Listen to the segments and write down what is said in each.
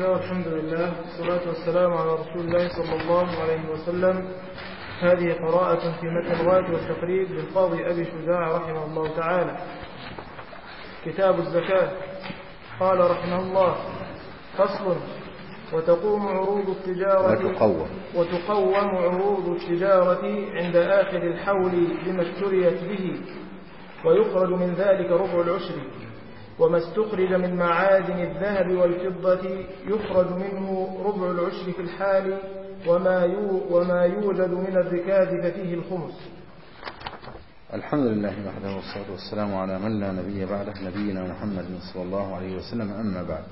الله والحمد لله والصلاة والسلام على رسول الله صلى الله عليه وسلم. هذه قراءة في متن الغاية والتقريب للقاضي أبي شجاع رحمه الله تعالى. كتاب الزكاة. قال رحمه الله فصل وتقوم عروض التجارة وتقوم وتقوم عروض التجارة عند آخر الحول بما اشتريت به ويخرج من ذلك ربع العشر. وما استخرج من معادن الذهب والفضة يخرج منه ربع العشر في الحال وما وما يوجد من الركاز ففيه الخمس. الحمد لله وحده والصلاة والسلام على من لا نبي بعده نبينا محمد صلى الله عليه وسلم أما بعد.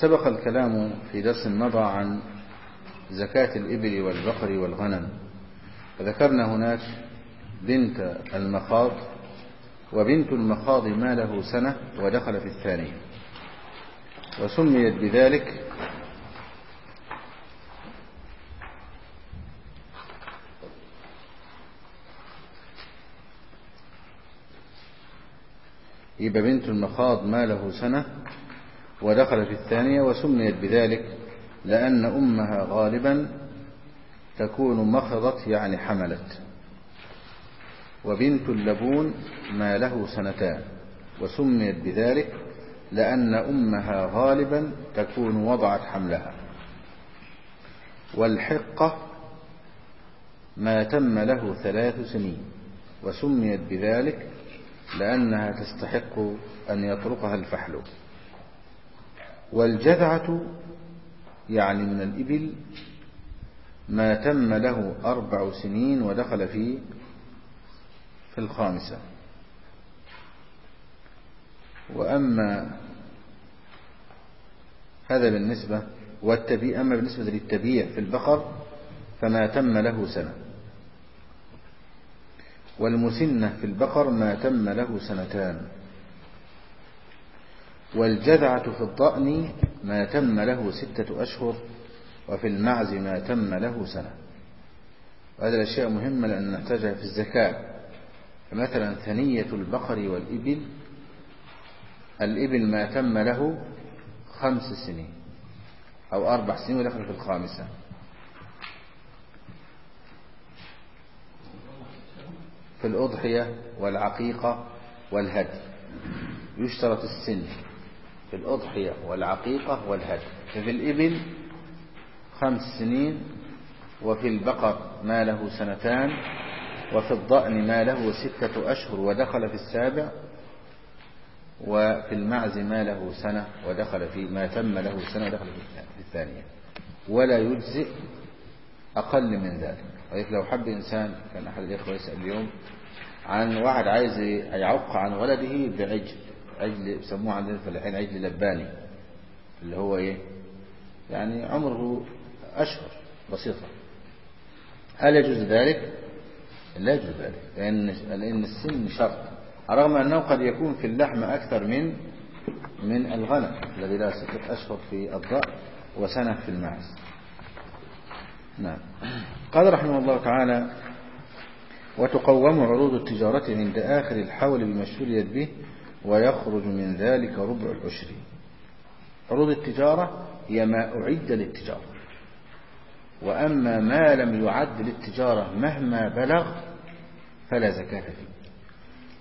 سبق الكلام في درس مضى عن زكاة الإبل والبقر والغنم. فذكرنا هناك بنت المخاض وبنت المخاض ما له سنة ودخل في الثانية. وسميت بذلك يبقى بنت المخاض ما له سنة ودخل في الثانية وسميت بذلك لأن أمها غالبا تكون مخضت يعني حملت. وبنت اللبون ما له سنتان وسميت بذلك لأن أمها غالبا تكون وضعت حملها. والحقة ما تم له ثلاث سنين وسميت بذلك لأنها تستحق أن يطرقها الفحل. والجذعة يعني من الإبل ما تم له أربع سنين ودخل في في الخامسة. وأما هذا بالنسبة والتبيع أما بالنسبة للتبيع في البقر فما تم له سنة. والمسنة في البقر ما تم له سنتان. والجذعة في الضأن ما تم له ستة أشهر وفي المعز ما تم له سنة. وهذه الأشياء مهمة لأن نحتاجها في الزكاة. فمثلا ثنية البقر والإبل الإبل ما تم له خمس سنين أو أربع سنين ودخل في الخامسة. في الأضحية والعقيقة والهدي يشترط السن. في الأضحية والعقيقة والهدي ففي الإبل خمس سنين وفي البقر ما له سنتان وفي الضأن ما له ستة أشهر ودخل في السابع وفي المعز ما له سنة ودخل في ما تم له سنة ودخل في الثانية. ولا يجزئ أقل من ذلك. ولذلك لو حب إنسان كان أحد الإخوة يسأل اليوم عن واحد عايز يعق عن ولده بعجل عجل يسموه عندنا في الحين عجل لباني اللي هو إيه؟ يعني عمره أشهر بسيطة. هل يجوز ذلك؟ لا يجوز ذلك لأن لأن السن شرط رغم أنه قد يكون في اللحم أكثر من من الغنم الذي له ستة أشهر في الضأن وسنة في المعز نعم. قال رحمه الله تعالى وتقوم عروض التجارة عند آخر الحول اشتريت به ويخرج من ذلك ربع العشر. عروض التجارة هي ما أعد للتجارة وأما ما لم يعد للتجارة مهما بلغ فلا زكاة فيه.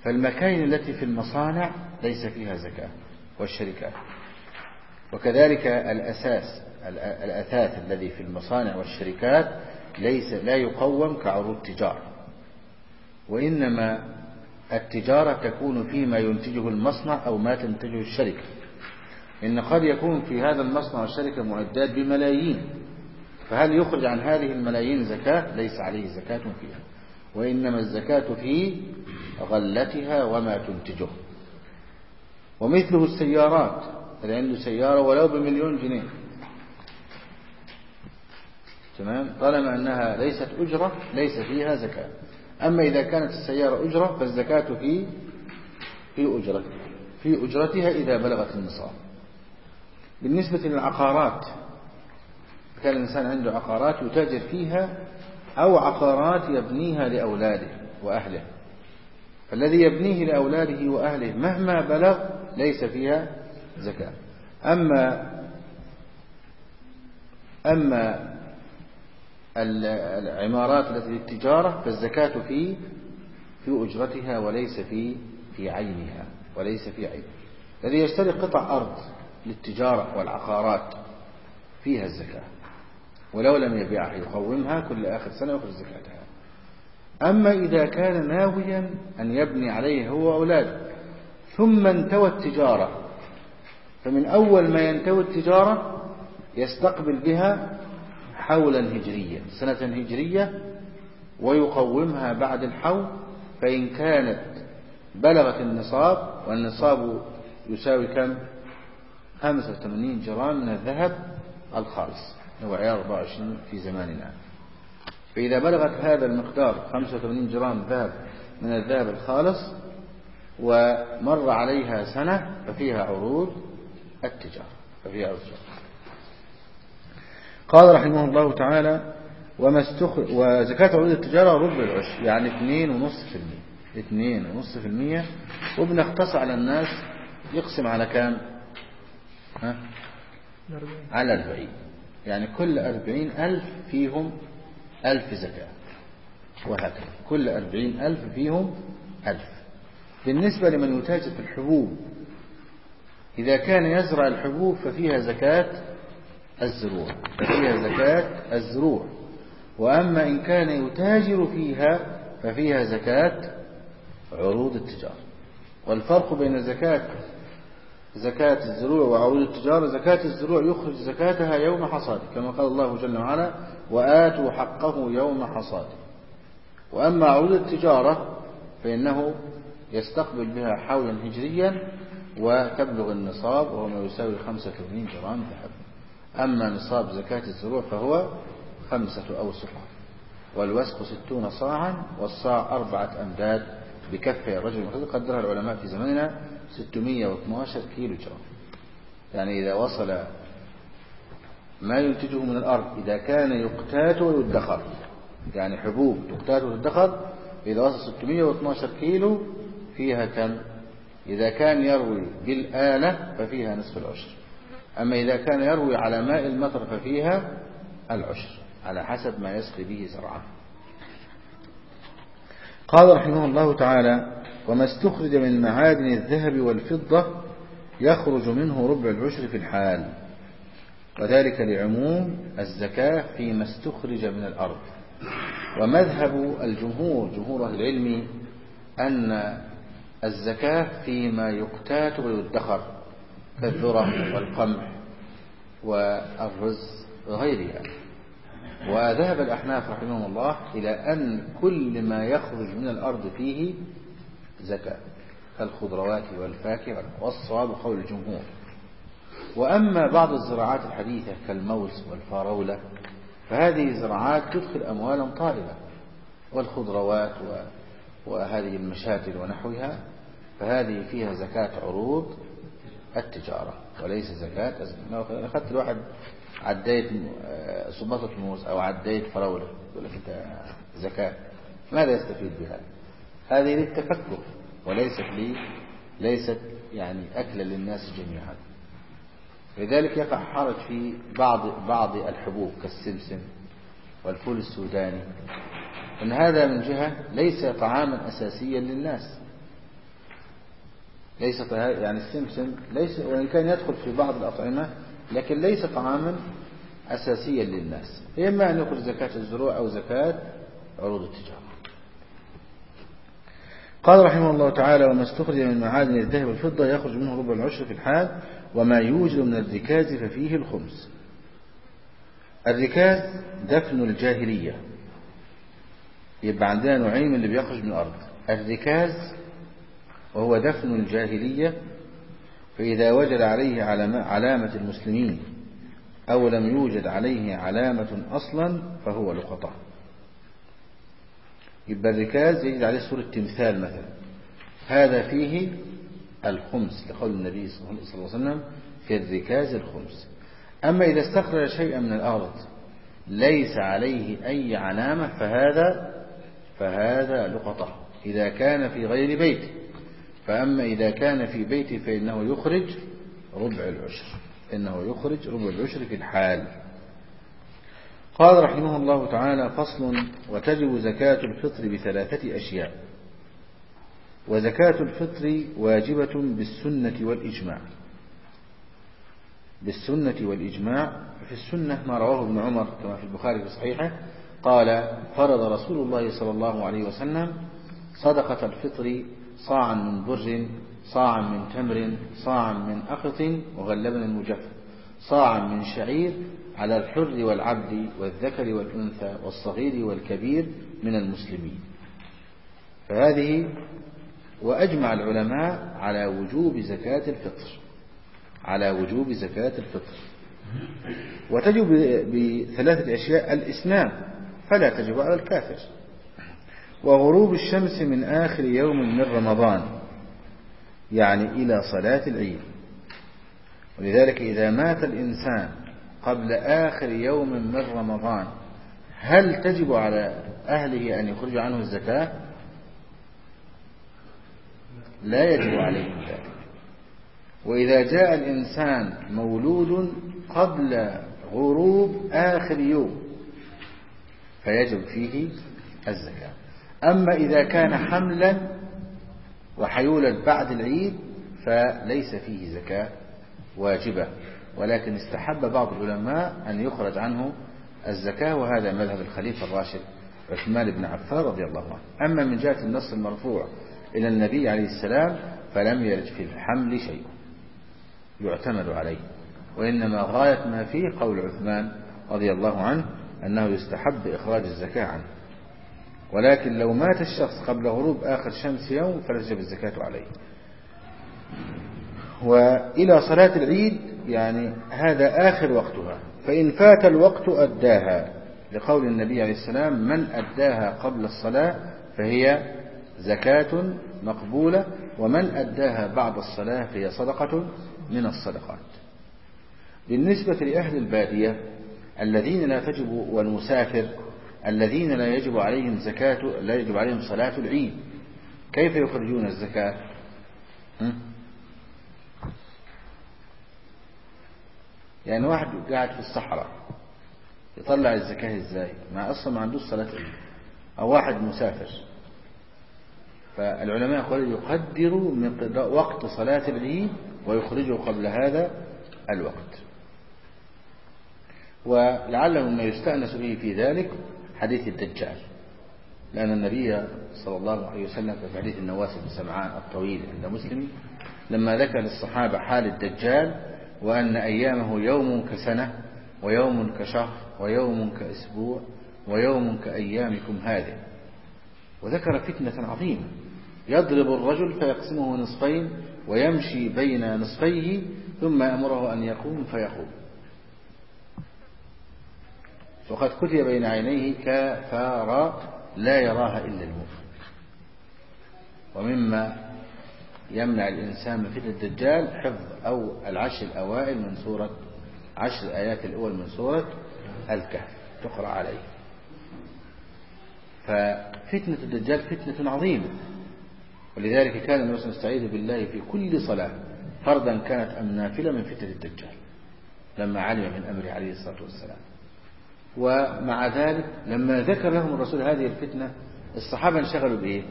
فالمكاين التي في المصانع ليس فيها زكاة والشركات. وكذلك الأساس الأثاث الذي في المصانع والشركات ليس لا يقوم كعروض تجارة وإنما التجارة تكون فيما ينتجه المصنع أو ما تنتجه الشركة. إن قد يكون في هذا المصنع والشركة معدات بملايين فهل يخرج عن هذه الملايين زكاة؟ ليس عليه زكاة فيها. وإنما الزكاة في غلتها وما تنتجه. ومثله السيارات اللي عنده سيارة ولو بمليون جنيه. تمام؟ طالما أنها ليست أجرة ليس فيها زكاة. أما إذا كانت السيارة أجرة فالزكاة في في أجرتها في أجرتها إذا بلغت النصاب. بالنسبة للعقارات كان الإنسان عنده عقارات يتاجر فيها أو عقارات يبنيها لأولاده وأهله. فالذي يبنيه لأولاده وأهله مهما بلغ ليس فيها زكاة. أما أما العمارات التي للتجارة فالزكاة في في أجرتها وليس في في عينها وليس في عينها الذي يشتري قطع أرض للتجارة والعقارات فيها الزكاة. ولو لم يبيعها يقومها كل آخر سنة يخرج زكاتها. أما إذا كان ناويا أن يبني عليه هو وأولاده ثم انتوى التجارة فمن أول ما ينتوي التجارة يستقبل بها حولا هجريا سنة هجرية ويقومها بعد الحول فإن كانت بلغت النصاب والنصاب يساوي كم؟ 85 جرام من الذهب الخالص. هو عيار 24 في زماننا. فإذا بلغت هذا المقدار 85 جرام ذهب من الذهب الخالص ومر عليها سنة ففيها عروض التجارة ففيها عروض التجارة. قال رحمه الله تعالى وما استخر... وزكاة عروض التجارة ربع العشر يعني 2.5% 2.5% وبنختص على الناس يقسم على كام؟ ها؟ على 40 يعني كل 40 ألف فيهم ألف زكاة. وهكذا. كل 40 ألف فيهم ألف. بالنسبة لمن يتاجر في الحبوب إذا كان يزرع الحبوب ففيها زكاة الزروع ففيها زكاة الزروع. وأما إن كان يتاجر فيها ففيها زكاة عروض التجارة. والفرق بين زكاة زكاة الزروع وعروض التجارة زكاة الزروع يخرج زكاتها يوم حصاده كما قال الله جل وعلا وآتوا حقه يوم حصاده وأما عروض التجارة فإنه يستقبل بها حولا هجريا وتبلغ النصاب وهو ما يساوي 85 جرام ذهب. أما نصاب زكاة الزروع فهو خمسة أوسق والوسق ستون صاعا والصاع أربعة أمداد بكفة الرجل قدرها العلماء في زماننا 612 كيلو جرام. يعني إذا وصل ما ينتجه من الأرض إذا كان يقتات ويدخر. يعني حبوب تقتات وتدخر إذا وصل 612 كيلو فيها كم؟ إذا كان يروي بالآلة ففيها نصف العشر. أما إذا كان يروي على ماء المطر ففيها العشر على حسب ما يسقي به زرعه. قال رحمه الله تعالى وما استخرج من معادن الذهب والفضة يخرج منه ربع العشر في الحال. وذلك لعموم الزكاة فيما استخرج من الأرض. ومذهب الجمهور جمهور أهل العلم أن الزكاة فيما يقتات ويدخر كالذرة والقمح والرز وغيرها. وذهب الأحناف رحمهم الله إلى أن كل ما يخرج من الأرض فيه زكاة كالخضروات والفاكهة والصواب قول الجمهور. وأما بعض الزراعات الحديثة كالموز والفراولة فهذه زراعات تدخل أموالا طائلة والخضروات وهذه المشاتل ونحوها فهذه فيها زكاة عروض التجارة وليس زكاة أخذت الواحد عديت صباطة موز أو عديت فراولة يقول لك أنت زكاة ماذا يستفيد بها هذه للتفكر. وليست لي ليست يعني أكلا للناس جميعا. لذلك يقع حرج في بعض بعض الحبوب كالسمسم والفول السوداني أن هذا من جهة ليس طعاما أساسيا للناس. ليس يعني السمسم ليس وإن كان يدخل في بعض الأطعمة لكن ليس طعاما أساسيا للناس. إما أن يخرج زكاة الزروع أو زكاة عروض التجارة. قال رحمه الله تعالى وما استخرج من معادن الذهب والفضة يخرج منه ربع العشر في الحال وما يوجد من الركاز ففيه الخمس. الركاز دفن الجاهلية. يبقى عندنا نوعين من اللي بيخرج من الأرض. الركاز وهو دفن الجاهلية فإذا وجد عليه علامة المسلمين أو لم يوجد عليه علامة أصلا فهو لقطة يبقى الركاز يجد عليه صورة تمثال مثلا. هذا فيه الخمس لقول النبي صلى الله عليه وسلم في الركاز الخمس. أما إذا استخرج شيئا من الأرض ليس عليه أي علامة فهذا فهذا لقطة. إذا كان في غير بيته فأما إذا كان في بيته فإنه يخرج ربع العشر. إنه يخرج ربع العشر في الحال. قال رحمه الله تعالى فصل وتجب زكاة الفطر بثلاثة أشياء. وزكاة الفطر واجبة بالسنة والإجماع. بالسنة والإجماع في السنة ما رواه ابن عمر كما في البخاري في صحيحه قال فرض رسول الله صلى الله عليه وسلم صدقة الفطر صاعا من بر صاعا من تمر صاعا من أقط وغلبنا المجف صاعا من شعير على الحر والعبد والذكر والأنثى والصغير والكبير من المسلمين. فهذه وأجمع العلماء على وجوب زكاة الفطر على وجوب زكاة الفطر. وتجب بثلاثة أشياء الإسلام فلا تجب على الكافر. وغروب الشمس من آخر يوم من رمضان يعني إلى صلاة العيد. ولذلك إذا مات الإنسان قبل آخر يوم من رمضان. هل تجب على أهله أن يخرج عنه الزكاة؟ لا يجب عليهم ذلك. وإذا جاء الإنسان مولود قبل غروب آخر يوم فيجب فيه الزكاة. أما إذا كان حملا وحيولد بعد العيد فليس فيه زكاة واجبة. ولكن استحب بعض العلماء أن يخرج عنه الزكاة وهذا مذهب الخليفة الراشد عثمان بن عفان رضي الله عنه. أما من جهة النص المرفوع إلى النبي عليه السلام فلم يرد في الحمل شيء يعتمد عليه. وإنما غاية ما فيه قول عثمان رضي الله عنه أنه يستحب إخراج الزكاة عنه. ولكن لو مات الشخص قبل غروب آخر شمس يوم فلا تجب الزكاة عليه. وإلى صلاة العيد يعني هذا آخر وقتها. فإن فات الوقت أداها. لقول النبي عليه السلام من أداها قبل الصلاة فهي زكاة مقبولة ومن أداها بعد الصلاة فهي صدقة من الصدقات. بالنسبة لأهل البادية الذين لا تجب والمسافر الذين لا يجب عليهم زكاة لا يجب عليهم صلاة العيد كيف يخرجون الزكاة؟ يعني واحد قاعد في الصحراء يطلع الزكاة إزاي؟ ما أصلا ما عندوش صلاة عيد أو واحد مسافر. فالعلماء يقولون يقدروا من وقت صلاة العيد ويخرجه قبل هذا الوقت. ولعله ما يستأنس به في ذلك حديث الدجال. لأن النبي صلى الله عليه وسلم في حديث النواس بن سمعان الطويل عند مسلم لما ذكر للصحابة حال الدجال وأن أيامه يوم كسنة ويوم كشهر ويوم كأسبوع ويوم كأيامكم هذه. وذكر فتنة عظيمة. يضرب الرجل فيقسمه نصفين ويمشي بين نصفيه ثم يأمره أن يقوم فيقوم. وقد كتب بين عينيه كفارا لا يراها إلا المؤمن ومما يمنع الإنسان من فتنة الدجال حفظ أو العشر الأوائل من سورة عشر الآيات الأول من سورة الكهف تقرأ عليه. ففتنة الدجال فتنة عظيمة. ولذلك كان النبي وسلم بالله في كل صلاة فرضا كانت أم نافلة من فتنة الدجال لما علم من أمره عليه الصلاة والسلام. ومع ذلك لما ذكر لهم الرسول هذه الفتنة الصحابة انشغلوا بإيه؟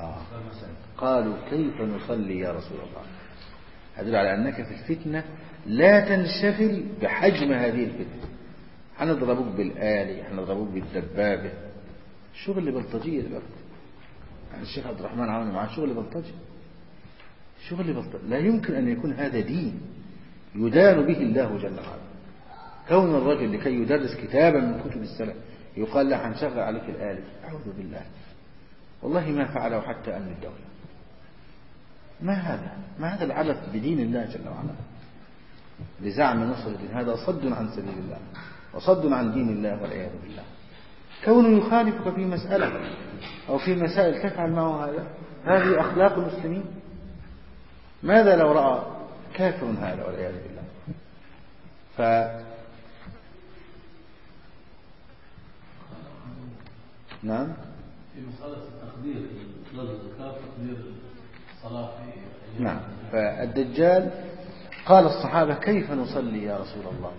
آه. قالوا كيف نصلي يا رسول الله؟ هذا على أنك في الفتنة لا تنشغل بحجم هذه الفتنة. هنضربوك بالآلي هنضربوك بالدبابة. شغل بلطجية دلوقتي يعني الشيخ عبد الرحمن عون معاه شغل بلطجي شغل بلطجي لا يمكن أن يكون هذا دين يدان به الله جل وعلا. كون الرجل لكي يدرس كتابا من كتب السلف يقال له هنشغل عليك الآلة أعوذ بالله. والله ما فعله حتى أمن الدولة. ما هذا؟ ما هذا العبث بدين الله جل وعلا؟ لزعم نصر الدين. هذا صد عن سبيل الله وصد عن دين الله والعياذ بالله. كونه يخالفك في مسألة أو في مسائل تفعل معه هذا هذه أخلاق المسلمين؟ ماذا لو رأى كافر هذا والعياذ بالله؟ ف نعم؟ في مسألة التقدير تقدير الصلاة في نعم. فالدجال قال الصحابة كيف نصلي يا رسول الله؟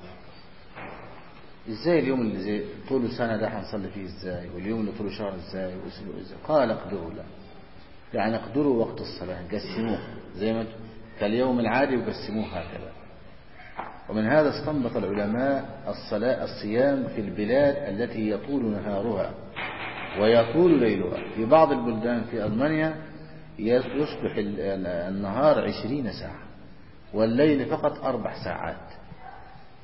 إزاي اليوم اللي زي طوله سنة ده هنصلي فيه إزاي؟ واليوم اللي طوله شهر إزاي؟ واسبوع إزاي؟ قال اقدروا لا يعني اقدروا وقت الصلاة قسموه زي ما كاليوم العادي وقسموه هكذا. ومن هذا استنبط العلماء الصلاة الصيام في البلاد التي يطول نهارها ويطول ليلها. في بعض البلدان في ألمانيا يصبح النهار عشرين ساعة والليل فقط أربع ساعات.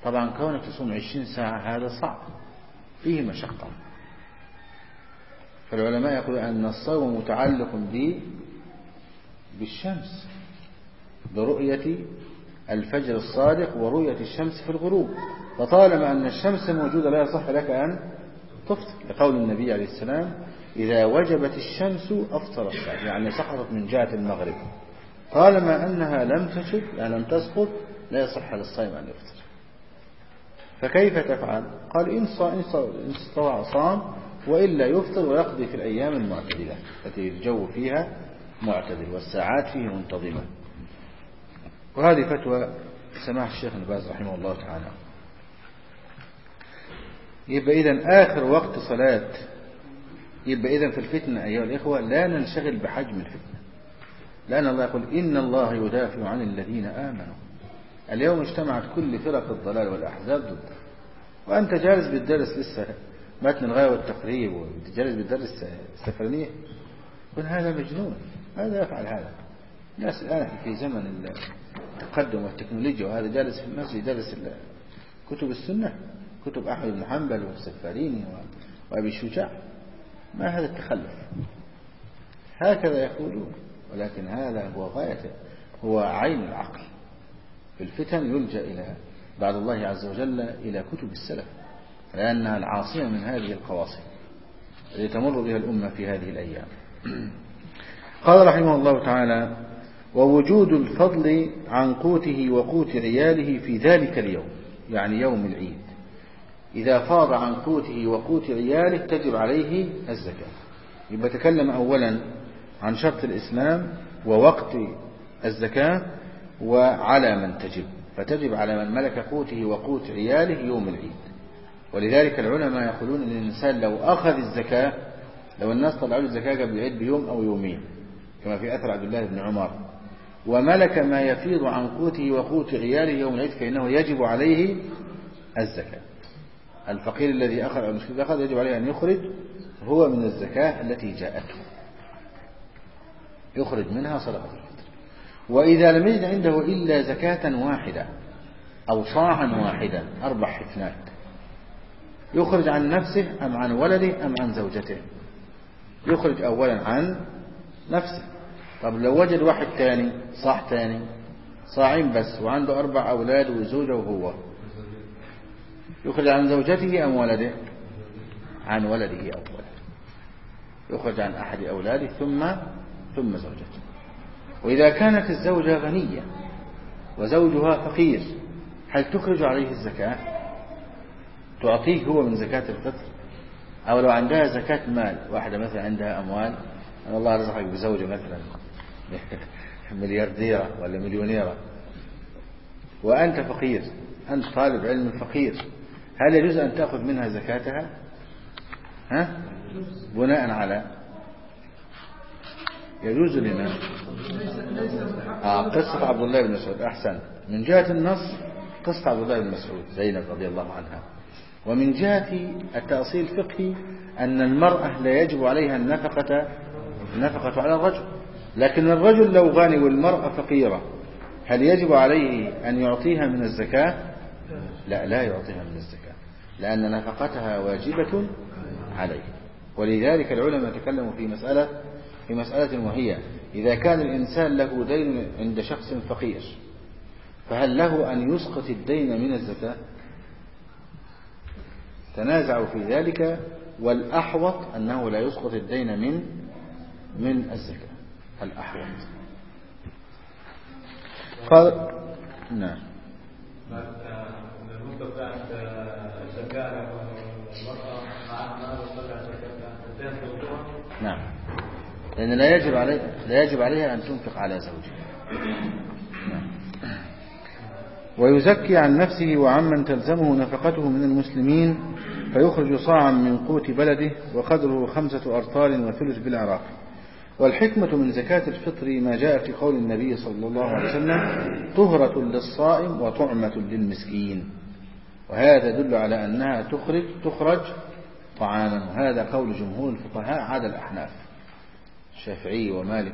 طبعا كونك تصوم عشرين ساعة هذا صعب فيه مشقة. فالعلماء يقولون أن الصوم متعلق ب بالشمس برؤية الفجر الصادق ورؤية الشمس في الغروب. فطالما أن الشمس موجودة لا يصح لك أن تفطر لقول النبي عليه السلام إذا وجبت الشمس أفطر الصائم يعني سقطت من جهة المغرب. طالما أنها لم تشب يعني لم تسقط لا يصح للصائم أن يفطر. فكيف تفعل؟ قال إن استطاع صام وإلا يفطر ويقضي في الأيام المعتدلة التي الجو فيها معتدل والساعات فيه منتظمة. وهذه فتوى سماح الشيخ ابن باز رحمه الله تعالى. يبقى إذا آخر وقت صلاة. يبقى إذا في الفتنة أيها الإخوة لا ننشغل بحجم الفتنة. لأن الله يقول إن الله يدافع عن الذين آمنوا. اليوم اجتمعت كل فرق الضلال والأحزاب ضده. وأنت جالس بالدرس لسه متن الغاية والتقريب وجالس بالدرس السفرانية. يقول هذا مجنون. هذا يفعل هذا؟ الناس الآن في زمن التقدم والتكنولوجيا وهذا جالس في المسجد يدرس كتب السنة. كتب أحمد بن حنبل والسفاريني وأبي شجاع ما هذا التخلف؟ هكذا يقولون ولكن هذا هو غايته هو عين العقل. في الفتن يلجأ إلى بعد الله عز وجل إلى كتب السلف لأنها العاصمة من هذه القواصم التي تمر بها الأمة في هذه الأيام. قال رحمه الله تعالى ووجود الفضل عن قوته وقوت عياله في ذلك اليوم يعني يوم العيد. إذا فاض عن قوته وقوت عياله تجب عليه الزكاة. يبقى تكلم أولا عن شرط الإسلام ووقت الزكاة وعلى من تجب. فتجب على من ملك قوته وقوت عياله يوم العيد. ولذلك العلماء يقولون أن الإنسان لو أخذ الزكاة لو الناس طلعوا الزكاة قبل العيد بيوم أو يومين كما في أثر عبد الله بن عمر. وملك ما يفيض عن قوته وقوت عياله يوم العيد فإنه يجب عليه الزكاة. الفقير الذي أخذ أو المسكين الذي أخذ يجب عليه أن يخرج هو من الزكاة التي جاءته. يخرج منها صدقة الفطر. وإذا لم يجد عنده إلا زكاة واحدة أو صاعا واحدا أربع حفنات يخرج عن نفسه أم عن ولده أم عن زوجته. يخرج أولا عن نفسه. طب لو وجد واحد تاني صاح تاني صاعين بس وعنده أربع أولاد وزوجة وهو يخرج عن زوجته أم ولده؟ عن ولده أو ولده. يخرج عن أحد أولاده ثم ثم زوجته. وإذا كانت الزوجة غنية وزوجها فقير هل تخرج عليه الزكاة؟ تعطيه هو من زكاة الفطر؟ أو لو عندها زكاة مال واحدة مثلا عندها أموال أن الله رزقك بزوجة مثلا مليارديرة ولا مليونيرة. وأنت فقير أنت طالب علم فقير. هل يجوز أن تأخذ منها زكاتها؟ ها؟ بناء على؟ يجوز لنا آه قصة عبد الله بن مسعود. أحسن. من جهة النص قصة عبد الله بن مسعود زينب رضي الله عنها. ومن جهة التأصيل الفقهي أن المرأة لا يجب عليها النفقة النفقة على الرجل. لكن الرجل لو غني والمرأة فقيرة هل يجب عليه أن يعطيها من الزكاة؟ لا لا يعطيها من الزكاة. لأن نفقتها واجبة عليه. ولذلك العلماء تكلموا في مسألة في مسألة وهي إذا كان الإنسان له دين عند شخص فقير فهل له أن يسقط الدين من الزكاة؟ تنازعوا في ذلك والأحوط أنه لا يسقط الدين من من الزكاة. الأحوط. قال نعم. نعم. لأن لا يجب عليه لا يجب عليها أن تنفق على زوجها. نعم. ويزكي عن نفسه وعمن تلزمه نفقته من المسلمين فيخرج صاعا من قوت بلده وقدره خمسة أرطال وثلث بالعراق. والحكمة من زكاة الفطر ما جاء في قول النبي صلى الله عليه وسلم طهرة للصائم وطعمة للمسكين. وهذا يدل على أنها تخرج تخرج طعاما. وهذا قول جمهور الفقهاء عدا الأحناف الشافعي ومالك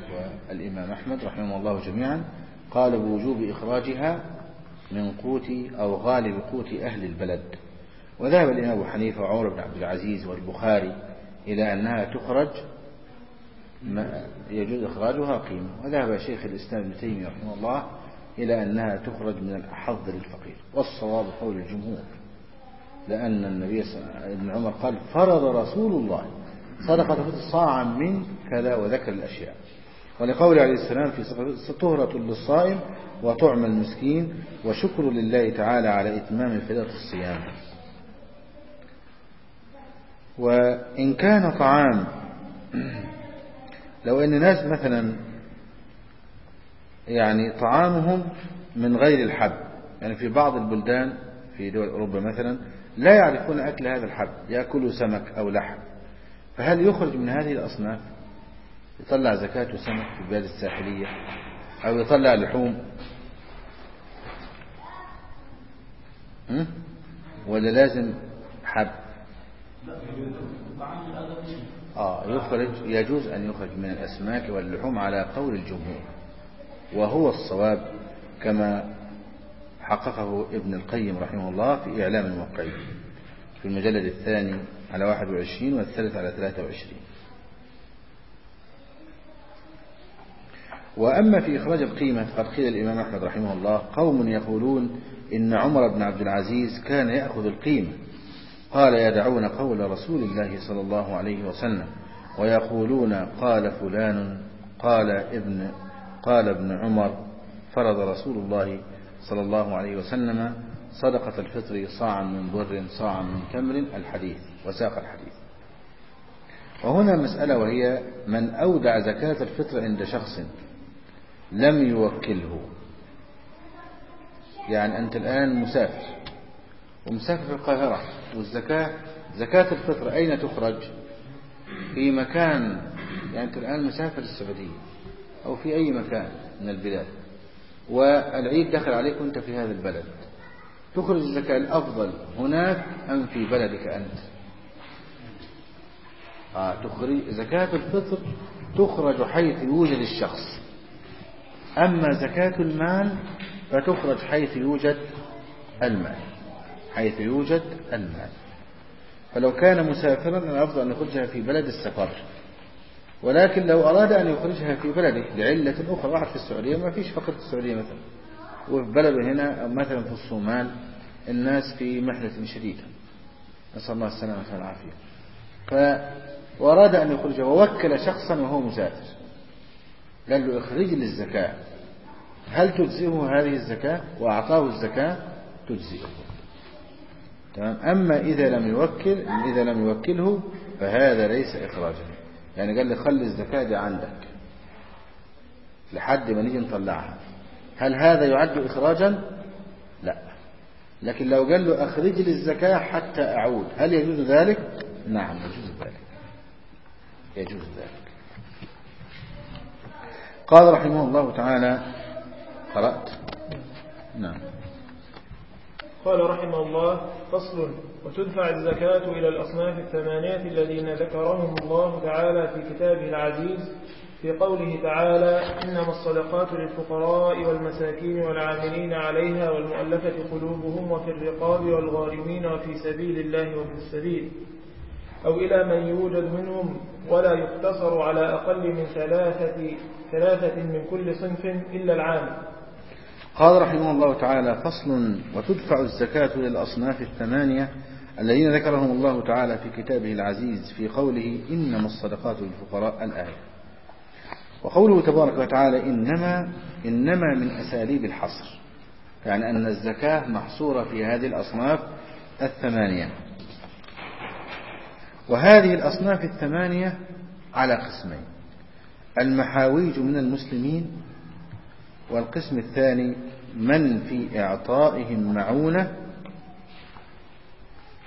والإمام أحمد رحمه الله جميعا قالوا بوجوب إخراجها من قوت أو غالب قوت أهل البلد. وذهب الإمام أبو حنيفة وعمر بن عبد العزيز والبخاري إلى أنها تخرج ما يجوز إخراجها قيمة. وذهب شيخ الإسلام ابن تيمية رحمه الله إلى أنها تخرج من الأحظ للفقير والصواب قول الجمهور لأن النبي ابن عمر قال فرض رسول الله صدقة صاعا من كذا وذكر الأشياء. ولقول عليه السلام في طهرة للصائم وطعم المسكين وشكر لله تعالى على إتمام فريضة الصيام. وإن كان طعام لو أن ناس مثلا يعني طعامهم من غير الحب يعني في بعض البلدان في دول أوروبا مثلا لا يعرفون أكل هذا الحب يأكلوا سمك أو لحم. فهل يخرج من هذه الأصناف؟ يطلع زكاة سمك في البلاد الساحلية أو يطلع لحوم؟ ولا لازم حب؟ آه يخرج يجوز أن يخرج من الأسماك واللحوم على قول الجمهور. وهو الصواب كما حققه ابن القيم رحمه الله في إعلام الموقعين. في المجلد الثاني على 21 والثالث على 23 وأما في إخراج القيمة فقد قيل الإمام أحمد رحمه الله قوم يقولون إن عمر بن عبد العزيز كان يأخذ القيمة. قال يدعون قول رسول الله صلى الله عليه وسلم ويقولون قال فلان قال ابن قال ابن عمر فرض رسول الله صلى الله عليه وسلم صدقة الفطر صاعا من بر صاعا من تمر الحديث وساق الحديث. وهنا مسألة وهي من أودع زكاة الفطر عند شخص لم يوكله. يعني أنت الآن مسافر ومسافر في القاهرة والزكاة زكاة الفطر أين تخرج؟ في مكان يعني أنت الآن مسافر السعودية أو في أي مكان من البلاد. والعيد دخل عليك وأنت في هذا البلد. تخرج الزكاة الأفضل هناك أم في بلدك أنت؟ آه زكاة الفطر تخرج حيث يوجد الشخص. أما زكاة المال فتخرج حيث يوجد المال. حيث يوجد المال. فلو كان مسافرا الأفضل أن يخرجها في بلد السفر. ولكن لو أراد أن يخرجها في بلده لعلة أخرى واحد في السعودية ما فيش فقط في السعودية مثلا. وفي بلده هنا مثلا في الصومال الناس في محنة شديدة. نسأل الله السلامة والعافية. ف وأراد أن يخرجها ووكل شخصا وهو مسافر قال له اخرج لي الزكاة. هل تجزئه هذه الزكاة؟ وأعطاه الزكاة تجزئه. تمام؟ أما إذا لم يوكل إذا لم يوكله فهذا ليس إخراجا. يعني قال لي خلي الزكاة دي عندك لحد ما نيجي نطلعها. هل هذا يعد إخراجا؟ لا. لكن لو قال له أخرج لي الزكاة حتى أعود هل يجوز ذلك؟ نعم يجوز ذلك. يجوز ذلك. قال رحمه الله تعالى قرأت. نعم. قال رحمه الله فصل وتدفع الزكاة إلى الأصناف الثمانية الذين ذكرهم الله تعالى في كتابه العزيز في قوله تعالى إنما الصدقات للفقراء والمساكين والعاملين عليها والمؤلفة قلوبهم وفي الرقاب والغارمين وفي سبيل الله وفي السبيل. أو إلى من يوجد منهم ولا يقتصر على أقل من ثلاثة, ثلاثة من كل صنف إلا العام قال رحمه الله تعالى فصل وتدفع الزكاة إلى الأصناف الثمانية الذين ذكرهم الله تعالى في كتابه العزيز في قوله إنما الصدقات للفقراء الآية. وقوله تبارك وتعالى إنما إنما من أساليب الحصر. يعني أن الزكاة محصورة في هذه الأصناف الثمانية. وهذه الأصناف الثمانية على قسمين. المحاويج من المسلمين والقسم الثاني من في إعطائهم معونة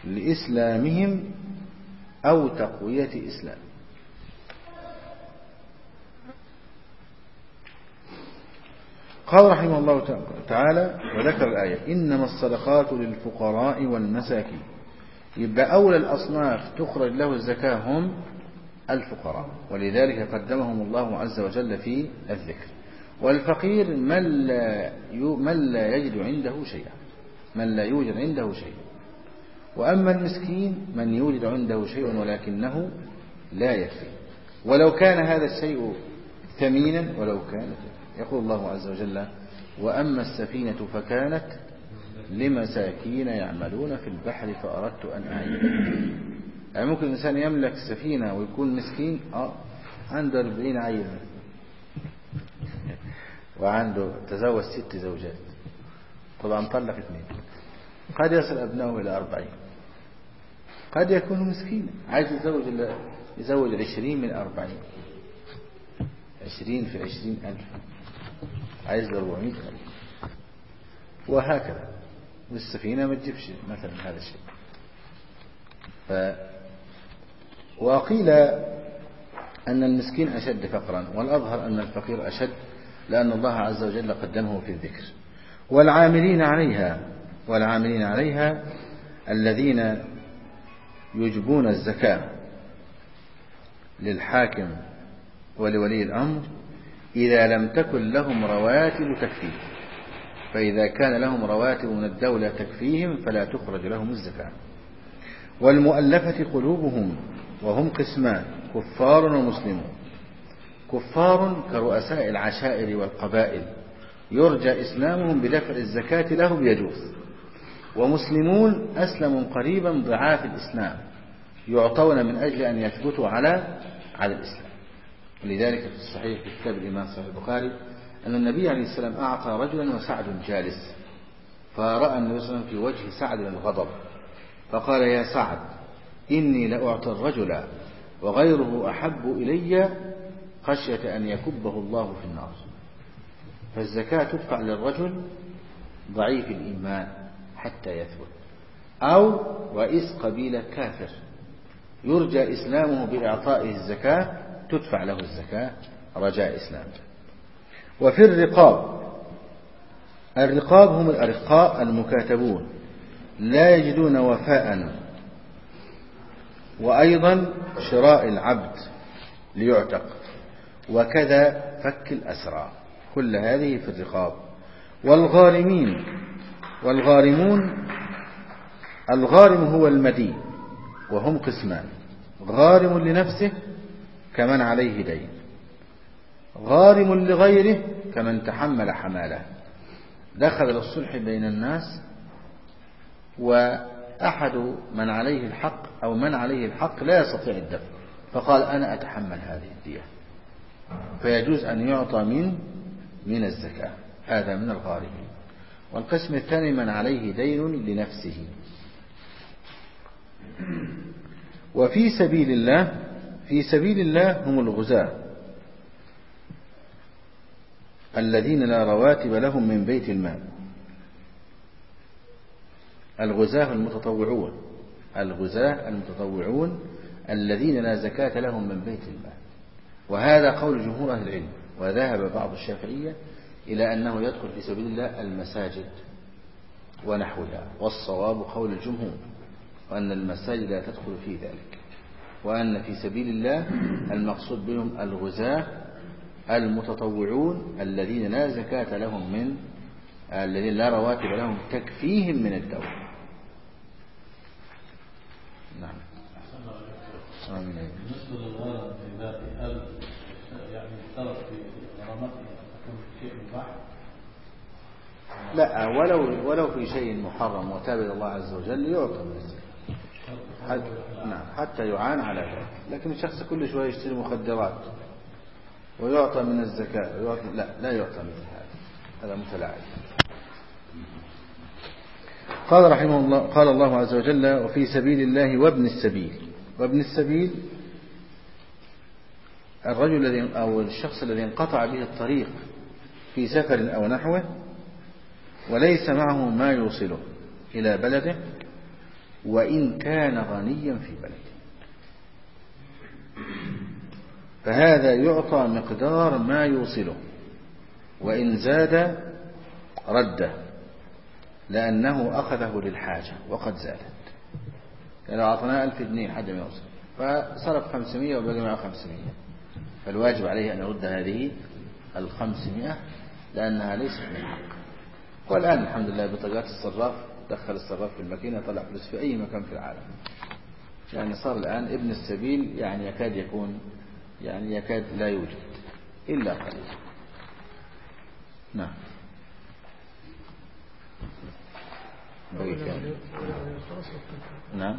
لإسلامهم أو تقوية إسلام. قال رحمه الله تعالى وذكر الآية إنما الصدقات للفقراء والمساكين. يبقى أولى الأصناف تخرج له الزكاة هم الفقراء ولذلك قدمهم الله عز وجل في الذكر. والفقير من لا من لا يجد عنده شيئا من لا يوجد عنده شيء وأما المسكين من يوجد عنده شيء ولكنه لا يكفي. ولو كان هذا الشيء ثمينا ولو كان يقول الله عز وجل وأما السفينة فكانت لمساكين يعملون في البحر فأردت أن أعيد يعني ممكن الإنسان يملك سفينة ويكون مسكين آه عنده 40 عيل. وعنده تزوج ست زوجات. طبعا طلق اثنين قد يصل أبنائه إلى أربعين. قد يكون مسكينا. عايز يزوج يزوج عشرين من أربعين. عشرين في عشرين ألف. عايز 400 ألف. وهكذا. والسفينة ما تجيبش مثلا هذا الشيء. ف وقيل أن المسكين أشد فقرا والأظهر أن الفقير أشد لأن الله عز وجل قدمه في الذكر. والعاملين عليها والعاملين عليها الذين يجبون الزكاة للحاكم ولولي الأمر إذا لم تكن لهم رواتب تكفيه فإذا كان لهم رواتب من الدولة تكفيهم فلا تخرج لهم الزكاة. والمؤلفة قلوبهم وهم قسمان كفار ومسلمون. كفار كرؤساء العشائر والقبائل. يرجى إسلامهم بدفع الزكاة لهم يجوز ومسلمون أسلموا قريبا ضعاف الإسلام يعطون من أجل أن يثبتوا على على الإسلام. ولذلك في الصحيح في كتاب الإمام صحيح البخاري أن النبي عليه السلام أعطى رجلا وسعد جالس فرأى النبي صلى الله عليه وسلم في وجه سعد الغضب فقال يا سعد إني لأعطي الرجل وغيره أحب إلي خشية أن يكبه الله في النار. فالزكاة تدفع للرجل ضعيف الإيمان. حتى يثبت. أو رئيس قبيلة كافر. يرجى إسلامه بإعطائه الزكاة تدفع له الزكاة رجاء إسلامه وفي الرقاب الرقاب هم الأرقاء المكاتبون. لا يجدون وفاء. وأيضا شراء العبد ليعتق. وكذا فك الأسرى. كل هذه في الرقاب. والغارمين والغارمون الغارم هو المدين وهم قسمان غارم لنفسه كمن عليه دين غارم لغيره كمن تحمل حماله. دخل الصلح بين الناس وأحد من عليه الحق أو من عليه الحق لا يستطيع الدفع فقال أنا أتحمل هذه الدية. فيجوز أن يعطى من من الزكاة هذا من الغارمين. والقسم الثاني من عليه دين لنفسه. وفي سبيل الله في سبيل الله هم الغزاة. الذين لا رواتب لهم من بيت المال. الغزاة المتطوعون. الغزاة المتطوعون الذين لا زكاة لهم من بيت المال. وهذا قول جمهور أهل العلم. وذهب بعض الشافعية إلى أنه يدخل في سبيل الله المساجد ونحوها والصواب قول الجمهور وأن المساجد لا تدخل في ذلك وأن في سبيل الله المقصود بهم الغزاة المتطوعون الذين لا زكاة لهم من الذين لا رواتب لهم تكفيهم من الدولة. نعم. آمين. بالنسبة للغرض في هل يعني اشترط في لا ولو ولو في شيء محرم وتابع الله عز وجل يعطى من حتى, نعم حتى يعان على ذلك. لكن الشخص كل شوية يشتري مخدرات ويعطى من الزكاة. ويعطى لا لا يعطى مثل هذا. هذا متلاعب. قال رحمه الله قال الله عز وجل وفي سبيل الله وابن السبيل. وابن السبيل الرجل الذي أو الشخص الذي انقطع به الطريق في سفر أو نحوه وليس معه ما يوصله إلى بلده وإن كان غنيا في بلده. فهذا يعطى مقدار ما يوصله وإن زاد رده لأنه أخذه للحاجة وقد زادت لو أعطناه ألف جنيه حد ما يوصل. فصرف خمسمية وبقي معه خمسمية. فالواجب عليه أن يرد هذه الخمسمائة لأنها ليست من حق. والآن الحمد لله بطاقات الصراف دخل الصراف في الماكينة طلع فلوس في أي مكان في العالم. يعني صار الآن ابن السبيل يعني يكاد يكون يعني يكاد لا يوجد إلا قليل. نعم. نعم.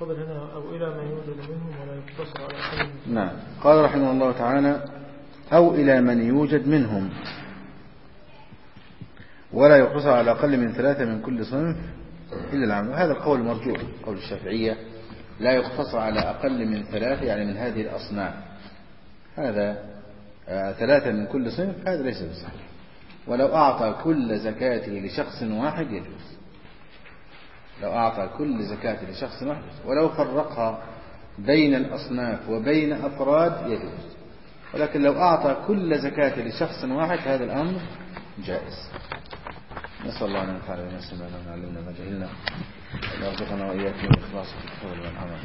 فضل هنا أو إلى ما منهم ولا يقتصر على نعم. قال رحمه الله تعالى أو إلى من يوجد منهم. ولا يقتصر على أقل من ثلاثة من كل صنف إلا العام هذا القول مرجوح قول الشافعية. لا يقتصر على أقل من ثلاثة يعني من هذه الأصناف. هذا آه، ثلاثة من كل صنف هذا ليس بصحيح. ولو أعطى كل زكاته لشخص واحد يجوز. لو أعطى كل زكاة لشخص واحد ولو فرقها بين الأصناف وبين أفراد يجوز. ولكن لو أعطى كل زكاة لشخص واحد هذا الأمر جائز. نسأل الله أن ينفعنا بما سمعنا ونعلمنا ما جهلنا. ويرزقنا وإياكم الإخلاص في القول والعمل.